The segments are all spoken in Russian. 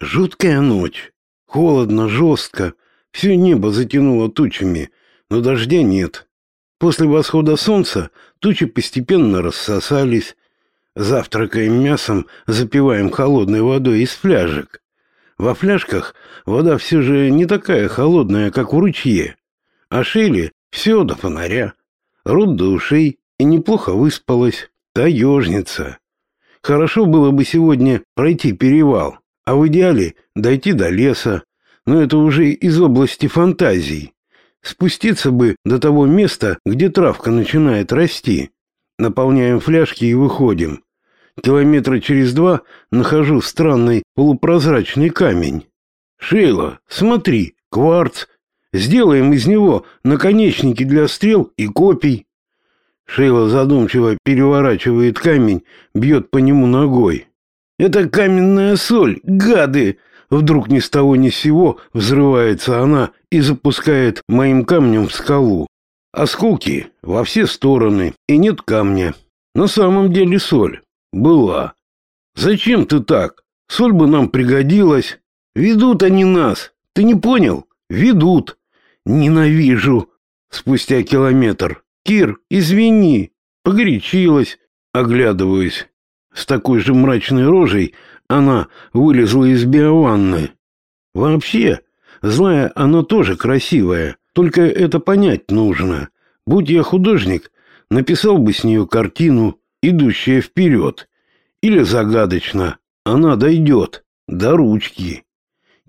Жуткая ночь. Холодно, жестко. Все небо затянуло тучами, но дождя нет. После восхода солнца тучи постепенно рассосались. Завтракаем мясом, запиваем холодной водой из фляжек. Во фляжках вода все же не такая холодная, как в ручье. А Шейли все до фонаря. Рот до ушей и неплохо выспалась. Таежница. Хорошо было бы сегодня пройти перевал а в идеале дойти до леса, но это уже из области фантазий. Спуститься бы до того места, где травка начинает расти. Наполняем фляжки и выходим. Километра через два нахожу странный полупрозрачный камень. Шейла, смотри, кварц. Сделаем из него наконечники для стрел и копий. Шейла задумчиво переворачивает камень, бьет по нему ногой. Это каменная соль, гады! Вдруг ни с того ни с сего взрывается она и запускает моим камнем в скалу. Осколки во все стороны, и нет камня. На самом деле соль была. Зачем ты так? Соль бы нам пригодилась. Ведут они нас. Ты не понял? Ведут. Ненавижу. Спустя километр. Кир, извини. Погорячилась. Оглядываюсь. С такой же мрачной рожей она вылезла из биованны. Вообще, злая она тоже красивая, только это понять нужно. Будь я художник, написал бы с нее картину, идущая вперед. Или загадочно, она дойдет до ручки.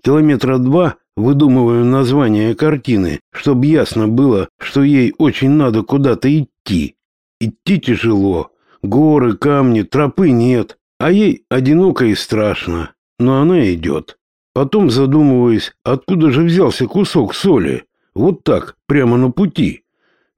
Километра два выдумываю название картины, чтобы ясно было, что ей очень надо куда-то идти. Идти тяжело, Горы, камни, тропы нет, а ей одиноко и страшно, но она идет. Потом задумываюсь, откуда же взялся кусок соли? Вот так, прямо на пути.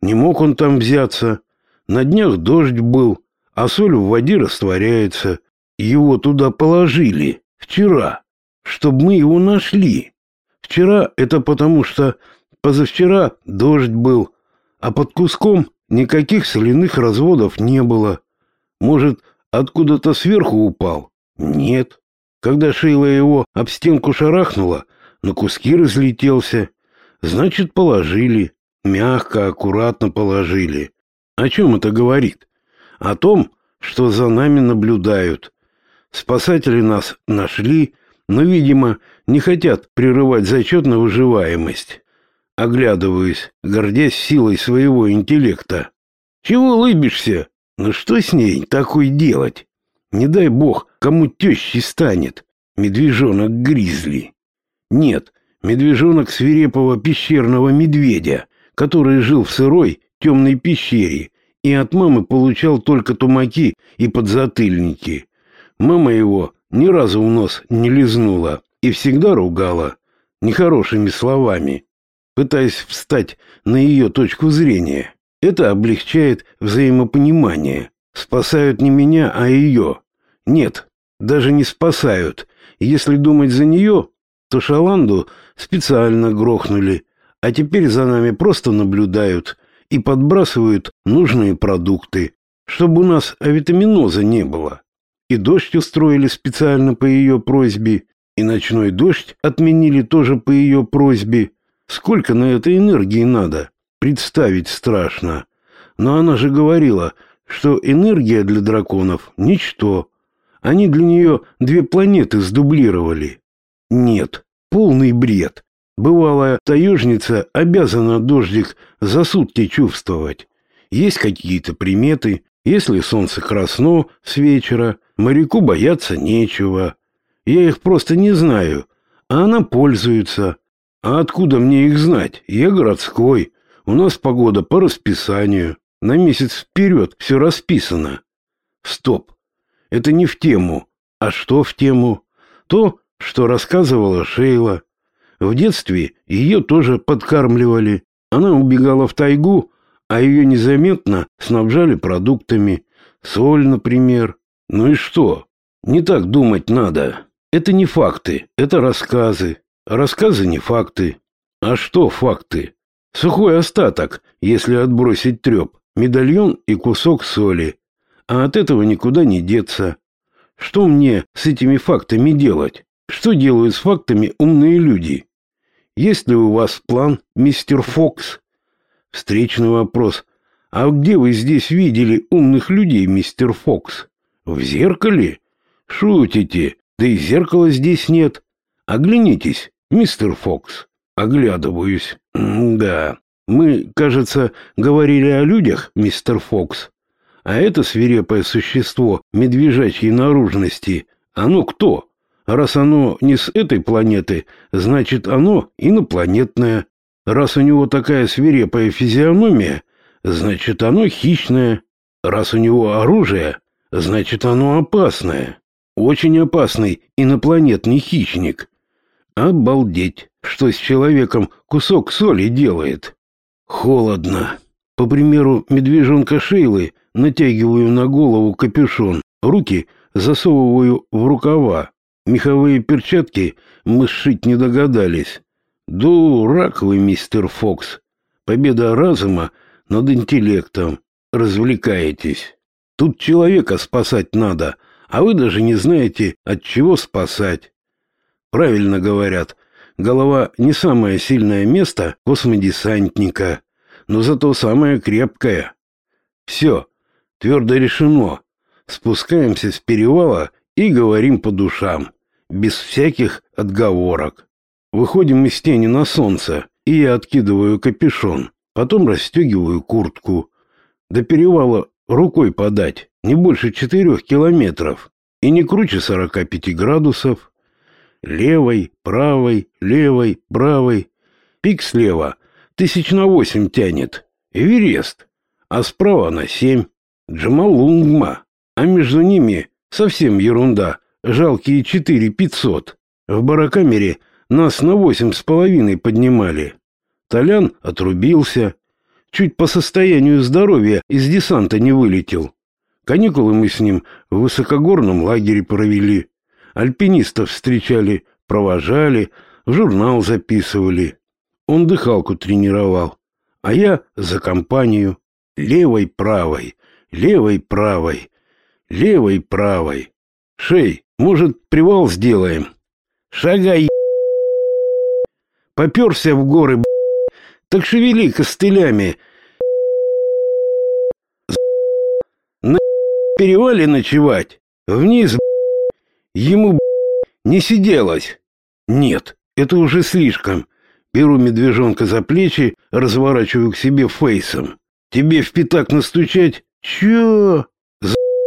Не мог он там взяться. На днях дождь был, а соль в воде растворяется. Его туда положили вчера, чтобы мы его нашли. Вчера это потому, что позавчера дождь был, а под куском никаких соляных разводов не было. Может, откуда-то сверху упал? Нет. Когда Шейла его об стенку шарахнула, на куски разлетелся. Значит, положили. Мягко, аккуратно положили. О чем это говорит? О том, что за нами наблюдают. Спасатели нас нашли, но, видимо, не хотят прерывать зачет на выживаемость. Оглядываюсь, гордясь силой своего интеллекта. «Чего улыбишься?» Ну что с ней такой делать? Не дай бог, кому тещей станет. Медвежонок-гризли. Нет, медвежонок свирепого пещерного медведя, который жил в сырой темной пещере и от мамы получал только тумаки и подзатыльники. Мама его ни разу в нос не лизнула и всегда ругала нехорошими словами, пытаясь встать на ее точку зрения. Это облегчает взаимопонимание. Спасают не меня, а ее. Нет, даже не спасают. Если думать за нее, то Шаланду специально грохнули, а теперь за нами просто наблюдают и подбрасывают нужные продукты, чтобы у нас авитаминоза не было. И дождь устроили специально по ее просьбе, и ночной дождь отменили тоже по ее просьбе. Сколько на это энергии надо? Представить страшно. Но она же говорила, что энергия для драконов — ничто. Они для нее две планеты сдублировали. Нет, полный бред. Бывалая таежница обязана дождик за сутки чувствовать. Есть какие-то приметы. Если солнце красно с вечера, моряку бояться нечего. Я их просто не знаю, а она пользуется. А откуда мне их знать? Я городской. У нас погода по расписанию. На месяц вперед все расписано. Стоп. Это не в тему. А что в тему? То, что рассказывала Шейла. В детстве ее тоже подкармливали. Она убегала в тайгу, а ее незаметно снабжали продуктами. Соль, например. Ну и что? Не так думать надо. Это не факты, это рассказы. Рассказы не факты. А что факты? Сухой остаток, если отбросить треп, медальон и кусок соли. А от этого никуда не деться. Что мне с этими фактами делать? Что делают с фактами умные люди? Есть ли у вас план, мистер Фокс? Встречный вопрос. А где вы здесь видели умных людей, мистер Фокс? В зеркале? Шутите? Да и зеркала здесь нет. Оглянитесь, мистер Фокс. Оглядываюсь. Да. Мы, кажется, говорили о людях, мистер Фокс. А это свирепое существо медвежачьей наружности, оно кто? Раз оно не с этой планеты, значит оно инопланетное. Раз у него такая свирепая физиономия, значит оно хищное. Раз у него оружие, значит оно опасное. Очень опасный инопланетный хищник. Обалдеть, что с человеком кусок соли делает. Холодно. По примеру медвежонка Шейлы натягиваю на голову капюшон, руки засовываю в рукава. Меховые перчатки мы сшить не догадались. Дурак вы, мистер Фокс. Победа разума над интеллектом. Развлекаетесь. Тут человека спасать надо, а вы даже не знаете, от чего спасать. Правильно говорят, голова не самое сильное место космодесантника, но зато самое крепкое. Все, твердо решено. Спускаемся с перевала и говорим по душам, без всяких отговорок. Выходим из тени на солнце, и я откидываю капюшон, потом расстегиваю куртку. До перевала рукой подать, не больше четырех километров, и не круче сорока пяти градусов. Левой, правой, левой, правой. Пик слева тысяч на восемь тянет. Эверест. А справа на семь. Джамалунгма. А между ними Совсем ерунда. Жалкие четыре пятьсот. В барокамере нас на восемь с половиной поднимали. Толян отрубился. Чуть по состоянию здоровья из десанта не вылетел. Каникулы мы с ним в высокогорном лагере провели. Альпинистов встречали, провожали, в журнал записывали. Он дыхалку тренировал, а я за компанию. Левой-правой, левой-правой левой, правой. Шей, может, привал сделаем? Шагай, Поперся в горы, так шевели костылями. На перевале ночевать, вниз ему не сиделось. Нет, это уже слишком. Беру медвежонка за плечи, разворачиваю к себе фейсом. Тебе в пятак настучать? Чё?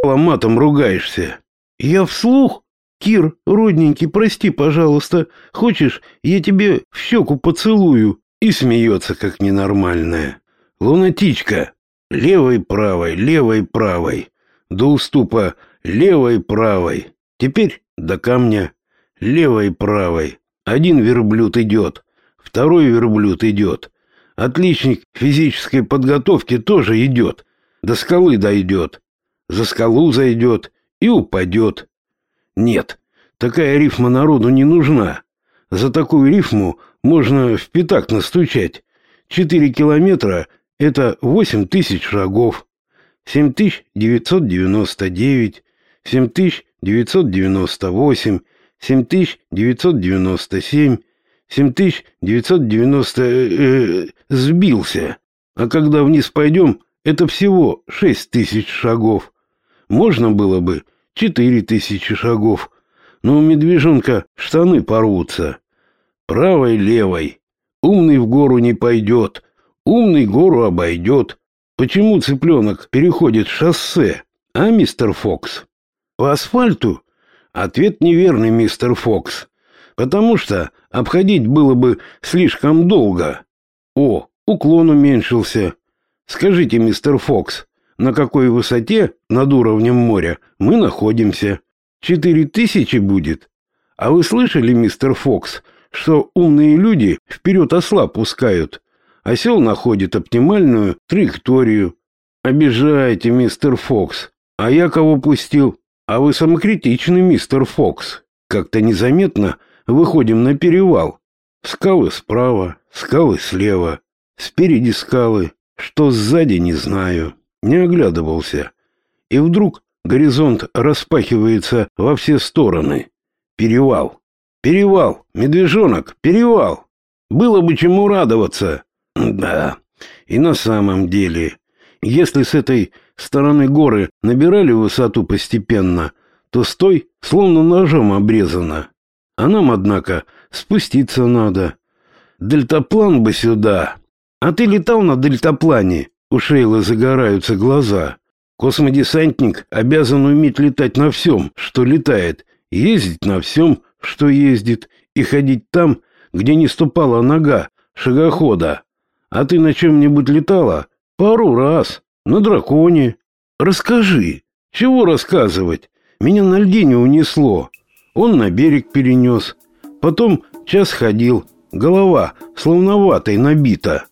матом ругаешься. Я вслух? Кир, родненький, прости, пожалуйста. Хочешь, я тебе в щеку поцелую? И смеется, как ненормальная. Лунатичка. Левой, правой, левой, правой. До уступа левой, правой. Теперь до камня. Левой, правой. Один верблюд идет. Второй верблюд идет. Отличник физической подготовки тоже идет. До скалы дойдет за скалу зайдет и упадет. Нет, такая рифма народу не нужна. За такую рифму можно в пятак настучать. Четыре километра — это восемь тысяч шагов. Семь тысяч девятьсот девяносто девять, семь тысяч девятьсот девяносто восемь, семь тысяч девятьсот девяносто семь, семь тысяч девятьсот девяносто... Э, сбился. А когда вниз пойдем, это всего шесть тысяч шагов. Можно было бы четыре тысячи шагов, но у медвежонка штаны порвутся. Правой, левой. Умный в гору не пойдет, умный гору обойдет. Почему цыпленок переходит шоссе, а, мистер Фокс? По асфальту? Ответ неверный, мистер Фокс. Потому что обходить было бы слишком долго. О, уклон уменьшился. Скажите, мистер Фокс, на какой высоте над уровнем моря мы находимся. Четыре тысячи будет. А вы слышали, мистер Фокс, что умные люди вперед осла пускают? Осел находит оптимальную траекторию. Обижаете, мистер Фокс. А я кого пустил? А вы самокритичный, мистер Фокс. Как-то незаметно выходим на перевал. Скалы справа, скалы слева. Спереди скалы. Что сзади, не знаю не оглядывался. И вдруг горизонт распахивается во все стороны. Перевал. Перевал, медвежонок, перевал. Было бы чему радоваться. Да, и на самом деле, если с этой стороны горы набирали высоту постепенно, то с той словно ножом обрезано. А нам, однако, спуститься надо. Дельтаплан бы сюда. А ты летал на дельтаплане? У Шейлы загораются глаза. Космодесантник обязан уметь летать на всем, что летает, ездить на всем, что ездит, и ходить там, где не ступала нога шагохода. А ты на чем-нибудь летала? Пару раз. На драконе. Расскажи. Чего рассказывать? Меня на льдине унесло. Он на берег перенес. Потом час ходил. Голова словно ватой набита.